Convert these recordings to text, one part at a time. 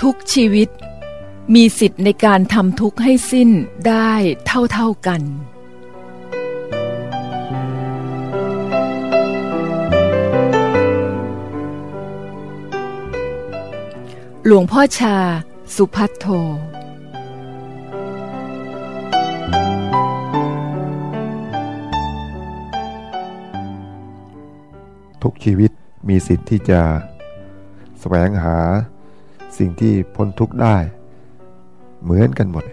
ทุกชีวิต มีสิทธิ์ในการทำทุกข์ให้สิ้นได้เท่าๆกันหลวงพ่อชา สุพัทโท ทุกชีวิตมีสิทธิ์ที่จะแสวงหาสิ่งที่พ้นทุกข์ได้ เหมือนกันหมด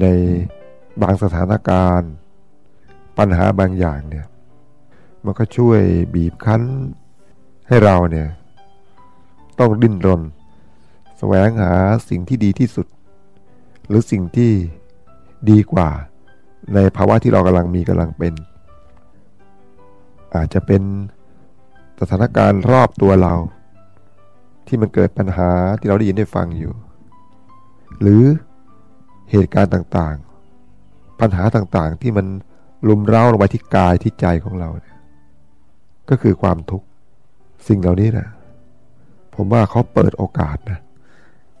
ในบางสถานการณ์ ปัญหาบางอย่างเนี่ยมันก็ช่วยบีบคั้นให้เราเนี่ยต้องดิ้นรน แสวงหาสิ่งที่ดีที่สุด หรือสิ่งที่ดีกว่าในภาวะที่เรากำลังมีกำลังเป็น อาจจะเป็นสถานการณ์รอบตัวเรา ที่มันเกิดปัญหาที่เราได้ยินได้ฟังอยู่ หรือเหตุการณ์ต่างๆ ปัญหาต่างๆที่มันลุมเร้าลงไปที่กายที่ใจของเราเนี่ยก็คือความทุกข์สิ่งเหล่านี้นะผมว่าเขาเปิดโอกาสนะ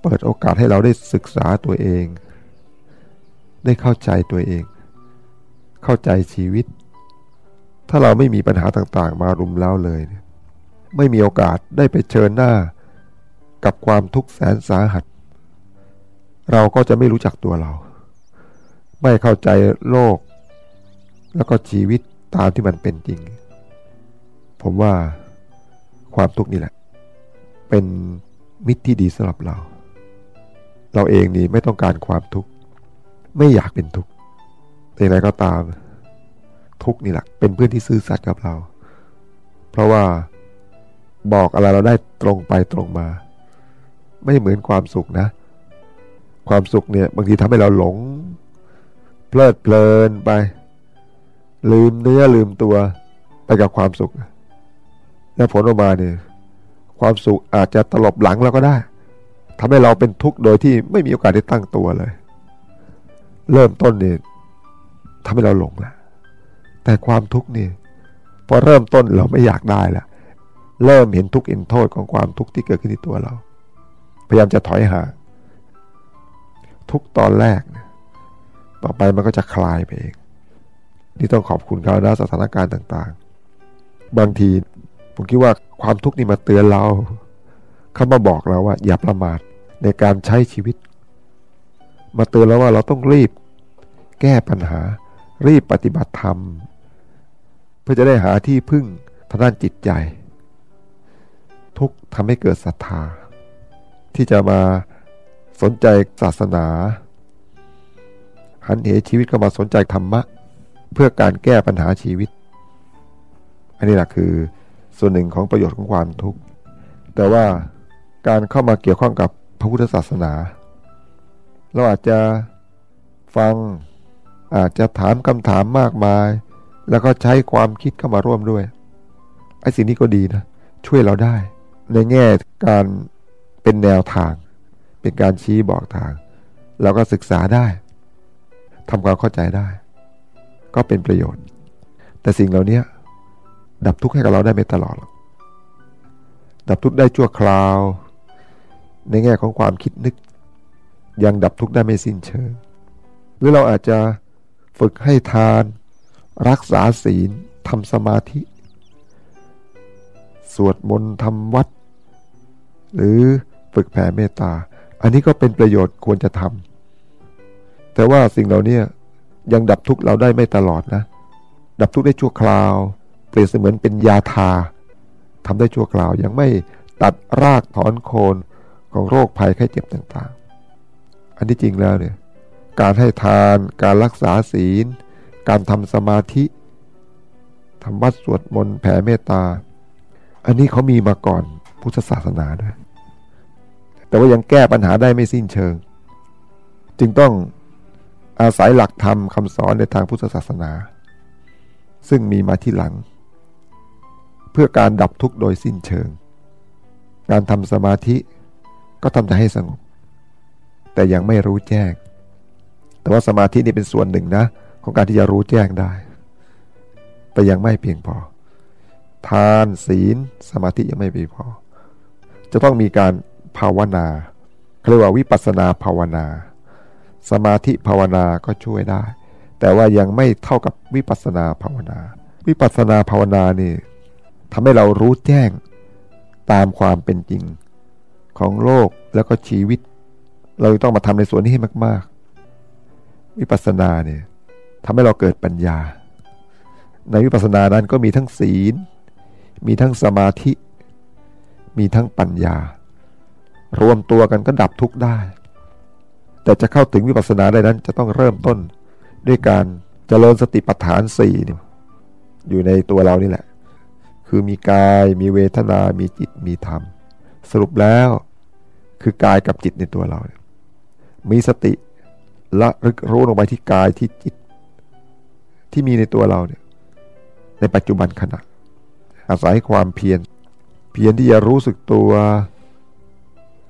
เปิดโอกาสให้เราได้ศึกษาตัวเอง ได้เข้าใจตัวเอง เข้าใจชีวิต ถ้าเราไม่มีปัญหาต่างๆ มารุมเร้าเลยเนี่ยไม่มีโอกาสได้ไปเชิญหน้า กับความทุกข์แสนสาหัส เราก็จะไม่รู้จักตัวเรา ไม่เข้าใจโลก แล้วก็ชีวิตตามที่มันเป็นจริง ผมว่าความทุกข์นี่แหละ เป็นมิตรที่ดีสำหรับเรา เราเองนี่ไม่ต้องการความทุกข์ ไม่อยากเป็นทุกข์แต่อะไรก็ตาม ทุกข์นี่แหละ เป็นเพื่อนที่ซื่อสัตย์กับเรา เพราะว่าบอกอะไรเราได้ตรงไปตรงมา ไม่เหมือนความสุขนะ ความสุขเนี่ยบางทีทำให้เราหลง เพลิดเพลินไป ลืมเนื้อลืมตัวไปกับความสุขแล้วผลออกมาเนี่ยความสุขอาจจะตลบหลังเราก็ได้ทำให้เราเป็นทุกข์โดยที่ไม่มีโอกาสได้ตั้งตัวเลย เริ่มต้นเนี่ยทำให้เราหลงแล้วแต่ความทุกข์นี่พอเริ่มต้นเราไม่อยากได้ล้วเริ่มเห็นทุกข์เห็นโทษของความทุกข์ที่เกิดขึ้นที่ตัวเรา พยายามจะถอยห่าง ทุกตอนแรกเนี่ยต่อไปมันก็จะคลายไปเอง นี่ต้องขอบคุณเขานะสถานการณ์ต่างๆ บางทีผมคิดว่าความทุกข์นี่มาเตือนเรา เขามาบอกเราว่า อย่าประมาทในการใช้ชีวิต มาเตือนเราว่าเราต้องรีบ แก้ปัญหา รีบปฏิบัติธรรม เพื่อจะได้หาที่พึ่งทางด้านจิตใจ ทุกทำให้เกิดศรัทธา ที่จะมา สนใจศาสนา หันเหชีวิตเข้ามาสนใจธรรมะ เพื่อการแก้ปัญหาชีวิต อันนี้แหละคือส่วนหนึ่งของประโยชน์ของความทุกข์ แต่ว่าการเข้ามาเกี่ยวข้องกับพระพุทธศาสนา เราอาจจะฟังอาจจะถามคำถามมากมาย แล้วก็ใช้ความคิดเข้ามาร่วมด้วยไอ้สิ่งนี้ก็ดีนะ ช่วยเราได้ ในแง่การเป็นแนวทาง เป็นการชี้บอกทาง เราก็ศึกษาได้ทำความเข้าใจได้ ก็เป็นประโยชน์ แต่สิ่งเหล่านี้ดับทุกข์ให้กับเราได้ไม่ตลอดหรอกดับทุกข์ได้ชั่วคราว ในแง่ของความคิดนึก ยังดับทุกข์ได้ไม่สิ้นเชิง หรือเราอาจจะฝึกให้ทาน รักษาศีลทำสมาธิ สวดมนต์ทำวัด หรือฝึกแผ่เมตตา อันนี้ก็เป็นประโยชน์ควรจะทำแต่ว่าสิ่งเหล่านี้ยังดับทุกข์เราได้ไม่ตลอดนะ ดับทุกข์ได้ชั่วคราว เปรียบเสมือนเป็นยาทาทำได้ชั่วคราวยังไม่ตัดรากถอนโคนของโรคภัยไข้เจ็บต่างๆ อันที่จริงแล้วเนี่ยการให้ทานการรักษาศีล การทำสมาธิทำวัดสวดมนต์แผ่เมตตา อันนี้เขามีมาก่อนพุทธศาสนาด้วย แต่ว่ายังแก้ปัญหาได้ไม่สิ้นเชิง จึงต้องอาศัยหลักธรรมคำสอนในทางพุทธศาสนา ซึ่งมีมาที่หลัง เพื่อการดับทุกข์โดยสิ้นเชิง การทำสมาธิก็ทำใจให้สงบ แต่ยังไม่รู้แจ้ง แต่ว่าสมาธินี่เป็นส่วนหนึ่งนะ ของการที่จะรู้แจ้งได้ แต่ยังไม่เพียงพอ ทานศีล สมาธิยังไม่เพียงพอ จะต้องมีการ ภาวนาเรียกว่าวิปัสนาภาวนา สมาธิภาวนาก็ช่วยได้ แต่ว่ายังไม่เท่ากับวิปัสนาภาวนา วิปัสนาภาวนานี่ทำให้เรารู้แจ้งตามความเป็นจริงของโลกแล้วก็ชีวิต เราต้องมาทำในส่วนนี้ให้มาก ๆ วิปัสสนาเนี่ยทำให้เราเกิดปัญญา ในวิปัสสนานั้นก็มีทั้งศีล มีทั้งสมาธิ มีทั้งปัญญา รวมตัวกันก็ดับทุกข์ได้ แต่จะเข้าถึงวิปัสสนาได้นั้นจะต้องเริ่มต้นด้วยการเจริญสติปัฏฐานสี่อยู่ในตัวเรานี่แหละ คือมีกายมีเวทนา มีจิตมีธรรม สรุปแล้วคือกายกับจิตในตัวเรา มีสติละรึกรู้ลงไปที่กายที่จิต ที่มีในตัวเราเนี่ยในปัจจุบันขณะ อาศัยความเพียรเพียรที่จะรู้สึกตัว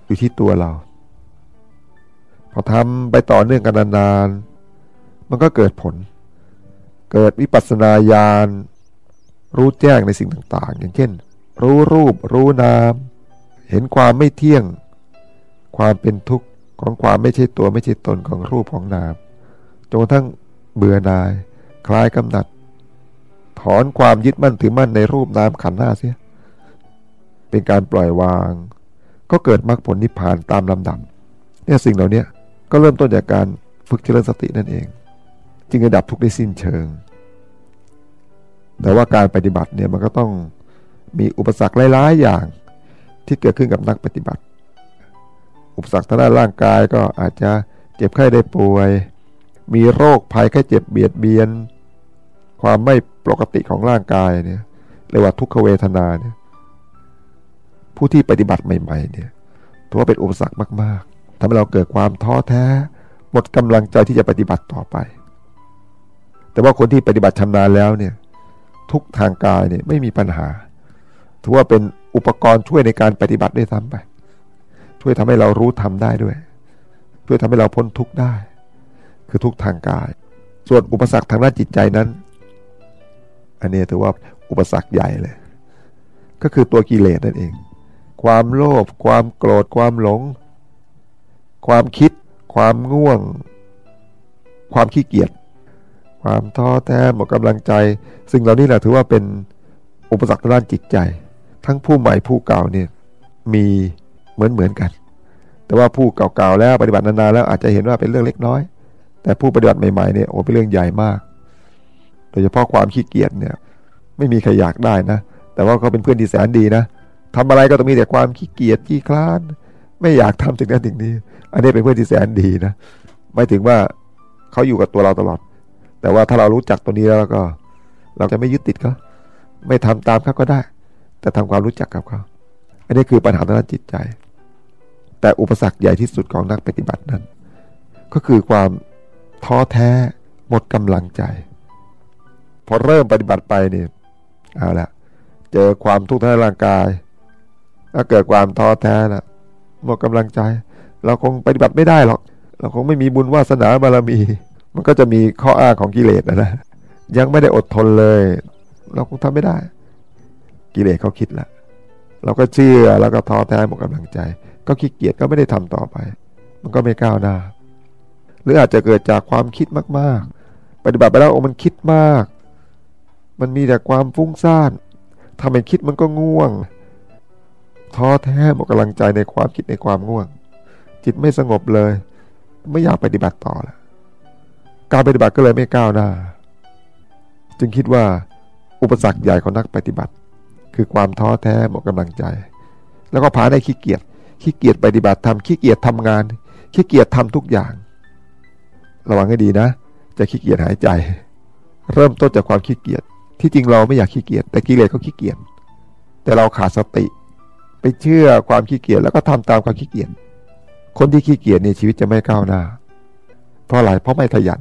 อยู่ที่ตัวเรา พอทำไปต่อเนื่องกันนานๆ มันก็เกิดผล เกิดวิปัสสนาญาณรู้แจ้งในสิ่งต่างๆ อย่างเช่น รู้รูปรู้นาม เห็นความไม่เที่ยง ความเป็นทุกข์ของความไม่ใช่ตัวไม่ใช่ตนของรูปของนามจนทั้งเบื่อหน่าย คลายกำหนัด ถอนความยึดมั่นถือมั่นในรูปนามขันธ์หน้าเสีย เป็นการปล่อยวาง ก็เกิดมรรคผลนิพพานตามลำดับเนี่ยสิ่งเหล่านี้ก็เริ่มต้นจากการฝึกเจริญสตินั่นเอง จึงจะดับทุกข์ได้สิ้นเชิง แต่ว่าการปฏิบัติเนี่ยมันก็ต้องมีอุปสรรคหลายๆอย่างที่เกิดขึ้นกับนักปฏิบัติ อุปสรรคทางด้านร่างกายก็อาจจะเจ็บไข้ได้ป่วย มีโรคภัยไข้เจ็บเบียดเบียน ความไม่ปกติของร่างกายเนี่ยเรียกว่าทุกขเวทนาเนี่ย ผู้ที่ปฏิบัติใหม่ๆเนี่ยถือว่าเป็นอุปสรรคมากๆทำให้เราเกิดความท้อแท้ หมดกำลังใจที่จะปฏิบัติต่อไป แต่ว่าคนที่ปฏิบัติชำนาญแล้วเนี่ยทุกทางกายเนี่ยไม่มีปัญหา ถือว่าเป็นอุปกรณ์ช่วยในการปฏิบัติได้ซ้ำไป ช่วยทำให้เรารู้ทำได้ด้วยช่วยทำให้เราพ้นทุกข์ได้ คือทุกทางกาย ส่วนอุปสรรคทางด้านจิตใจนั้น อันนี้ถือว่าอุปสรรคใหญ่เลย ก็คือตัวกิเลสนั่นเอง ความโลภความโกรธความหลง ความคิด ความง่วง ความขี้เกียจความท้อแท้หมดกำลังใจสิ่งเหล่านี้แหละถือว่าเป็นอุปสรรคด้านจิตใจ ทั้งผู้ใหม่ผู้เก่าเนี่ยมีเหมือนเหมือนกัน แต่ว่าผู้เก่าๆแล้วปฏิบัตินานๆแล้วอาจจะเห็นว่าเป็นเรื่องเล็กน้อย แต่ผู้ปฏิบัติใหม่ๆเนี่ยโอ้เป็นเรื่องใหญ่มาก โดยเฉพาะความขี้เกียจเนี่ยไม่มีใครอยากได้นะ แต่ว่าเขาเป็นเพื่อนที่แสนดีนะ ทำอะไรก็ต้องมีแต่ความขี้เกียจขี้คลาน ไม่อยากทำสิ่งนั้นสิ่งนี้ อันนี้เป็นเพื่อนที่แสนดีนะไม่ถึงว่าเขาอยู่กับตัวเราตลอด แต่ว่าถ้าเรารู้จักตัวนี้แล้วก็ เราจะไม่ยึดติดเขาไม่ทำตามเขาก็ได้ แต่ทำความรู้จักกับเขาอันนี้คือปัญหาทางด้านจิตใจ แต่อุปสรรคใหญ่ที่สุดของนักปฏิบัตินั้น ก็คือความท้อแท้หมดกำลังใจ พอเริ่มปฏิบัติไปเนี่ยเอาละเจอความทุกข์ทางร่างกาย ถ้าเกิดความท้อแท้ละหมดกำลังใจ เราคงปฏิบัติไม่ได้หรอก เราคงไม่มีบุญวาสนาบารมี มันก็จะมีข้ออ้างของกิเลสนะนะยังไม่ได้อดทนเลย เราคงทำไม่ได้ กิเลสเขาคิดละเราก็เชื่อแล้วก็ท้อแท้หมดกำลังใจ ก็ขี้เกียจก็ไม่ได้ทำต่อไป มันก็ไม่ก้าวหน้า หรืออาจจะเกิดจากความคิดมากๆ ปฏิบัติไปแล้วโอ้มันคิดมาก มันมีแต่ความฟุ้งซ่านทำให้คิดมันก็ง่วง ท้อแท้หมดกำลังใจในความคิดในความง่วง จิตไม่สงบเลย ไม่อยากปฏิบัติต่อล้วการปฏิบัติก็เลยไม่ก้าวหน้า จึงคิดว่าอุปสรรคใหญ่ของนักปฏิบัติ คือความท้อแท้หมดกำลังใจ แล้วก็พาได้ขี้เกียจขี้เกียจปฏิบัติทำขี้เกียจทำงาน ขี้เกียจทำทุกอย่าง ระวังให้ดีนะ จะขี้เกียจหายใจ เริ่มต้นจากความขี้เกียจที่จริงเราไม่อยากขี้เกียจแต่กิเลสเขาขี้เกียจแต่เราขาดสติ ไปเชื่อความขี้เกียจแล้วก็ทำตามความขี้เกียจคนที่ขี้เกียจในชีวิตจะไม่ก้าวหน้า เพราะอะไรเพราะไม่ขยัน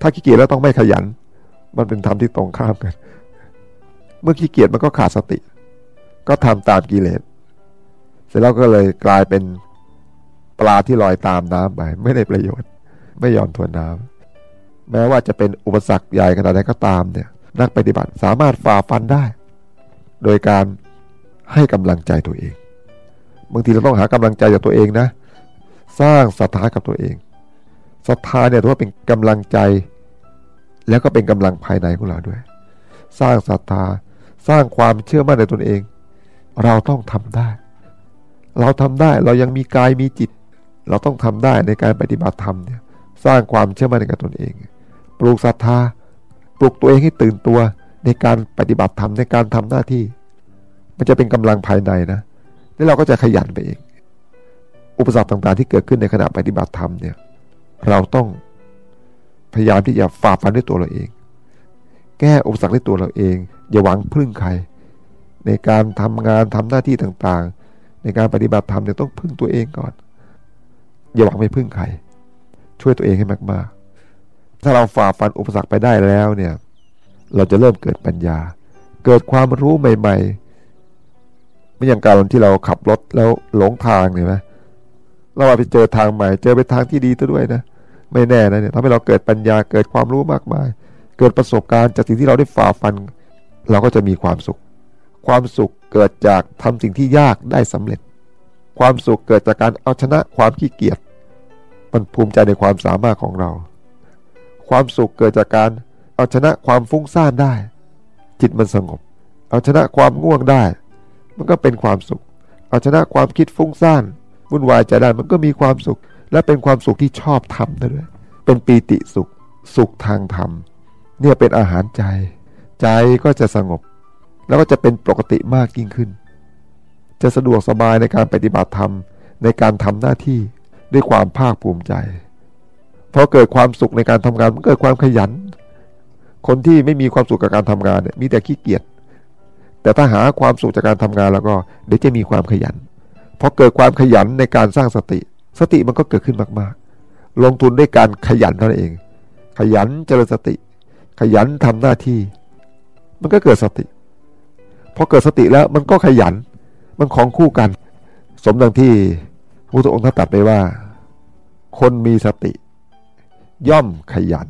ถ้าขี้เกียจแล้วต้องไม่ขยัน มันเป็นธรรมที่ตรงข้ามกัน เมื่อขี้เกียจมันก็ขาดสติ ก็ทำตามกิเลสเสร็จแล้วก็เลยกลายเป็นปลาที่ลอยตามน้ำไปไม่ได้ประโยชน์ ไม่ยอมทวนน้ำแม้ว่าจะเป็นอุปสรรคใหญ่ขนาดไหนก็ตามเนี่ย นักปฏิบัติสามารถฝ่าฟันได้ โดยการ ให้กำลังใจตัวเอง บางทีเราต้องหากำลังใจจากตัวเองนะ สร้างศรัทธากับตัวเองศรัทธาเนี่ยถือว่าเป็นกำลังใจ แล้วก็เป็นกำลังภายในของเราด้วย สร้างศรัทธาสร้างความเชื่อมั่นในตนเอง เราต้องทำได้ เราทำได้เรายังมีกายมีจิต เราต้องทำได้ในการปฏิบัติธรรมเนี่ยสร้างความเชื่อมั่นในกับตนเอง ปลูกศรัทธาปลุกตัวเองให้ตื่นตัวในการปฏิบัติธรรมในการทำหน้าที่ มันจะเป็นกำลังภายในนะแล้วเราก็จะขยันไปเอง อุปสรรคต่างๆ ที่เกิดขึ้นในขณะปฏิบัติธรรมเนี่ยเราต้องพยายามที่จะฝ่าฟันด้วยตัวเราเอง แก้อุปสรรคด้วยตัวเราเอง อย่าหวังพึ่งใคร ในการทำงานทำหน้าที่ต่างๆ ในการปฏิบัติธรรมเนี่ยต้องพึ่งตัวเองก่อน อย่าหวังไปพึ่งใคร ช่วยตัวเองให้มากๆ ถ้าเราฝ่าฟันอุปสรรคไปได้แล้วเนี่ยเราจะเริ่มเกิดปัญญา เกิดความรู้ใหม่ ๆ ไม่อย่างการที่เราขับรถแล้วหลงทางเนี่ยไหมเราไปเจอทางใหม่ เจอไปทางที่ดีตัวด้วยนะไม่แน่นะเนี่ยทำให้เราเกิดปัญญาเกิดความรู้มากมาย เกิดประสบการณ์จากสิ่งที่เราได้ฝ่าฟัน เราก็จะมีความสุข ความสุขเกิดจากทำสิ่งที่ยากได้สำเร็จ ความสุขเกิดจากการเอาชนะความขี้เกียจมันภูมิใจในความสามารถของเรา ความสุขเกิดจากการเอาชนะความฟุ้งซ่านได้ จิตมันสงบ เอาชนะความง่วงได้ มันก็เป็นความสุข เอาชนะความคิดฟุ้งซ่านวุ่นวายใจได้มันก็มีความสุข และเป็นความสุขที่ชอบทำด้วยเป็นปีติสุข สุขทางธรรม เนี่ยเป็นอาหารใจ ใจก็จะสงบ แล้วก็จะเป็นปกติมากยิ่งขึ้น จะสะดวกสบายในการปฏิบัติธรรมในการทำหน้าที่ด้วยความภาคภูมิใจพอเกิดความสุขในการทำงานมันเกิดความขยัน คนที่ไม่มีความสุขกับการทำงานเนี่ยมีแต่ขี้เกียจ แต่ถ้าหาความสุขจากการทำงานแล้วก็เดี๋ยวจะมีความขยันพอเกิดความขยันในการสร้างสติ สติมันก็เกิดขึ้นมากๆ ลงทุนด้วยการขยันเท่านั่นเอง ขยันเจริญสติ ขยันทำหน้าที่ มันก็เกิดสติพอเกิดสติแล้วมันก็ขยัน มันของคู่กัน สมดังที่พระพุทธองค์ท่านตรัสไปว่า คนมีสติ ย่อมขยัน